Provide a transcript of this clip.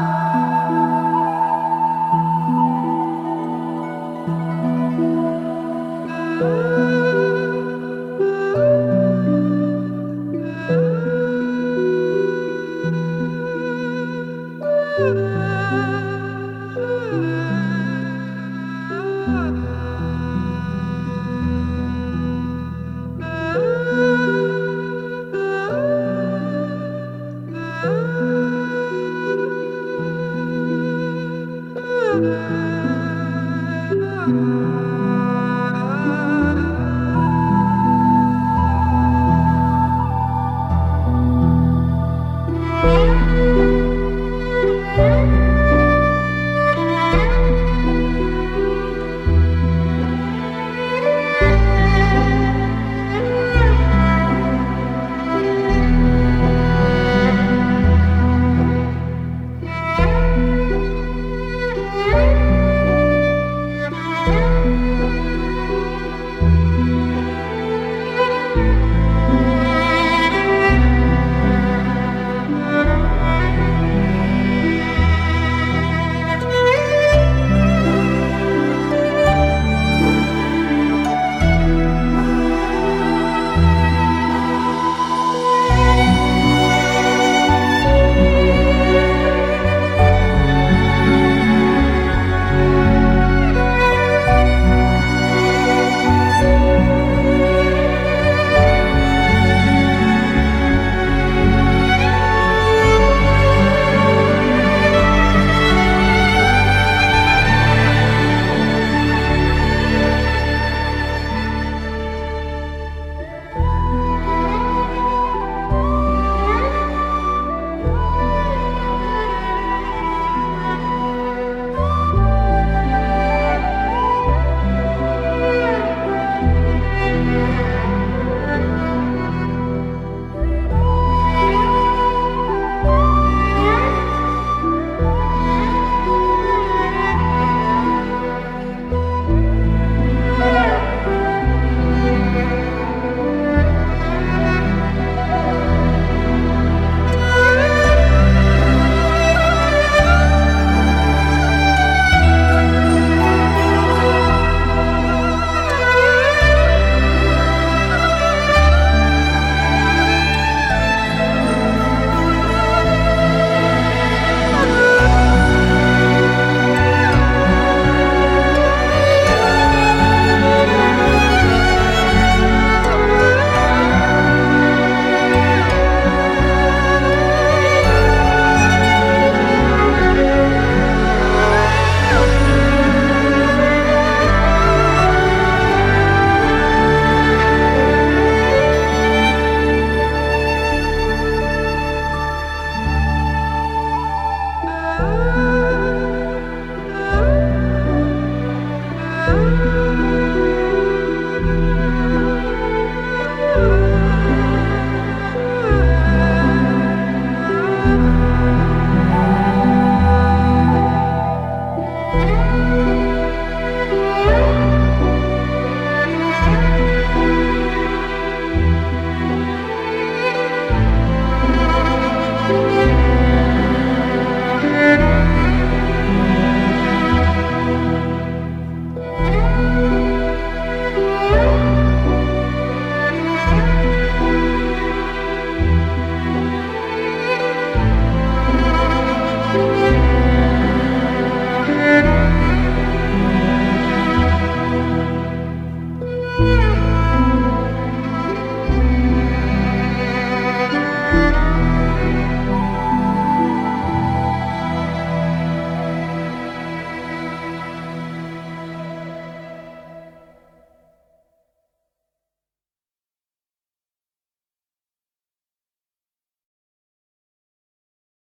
Música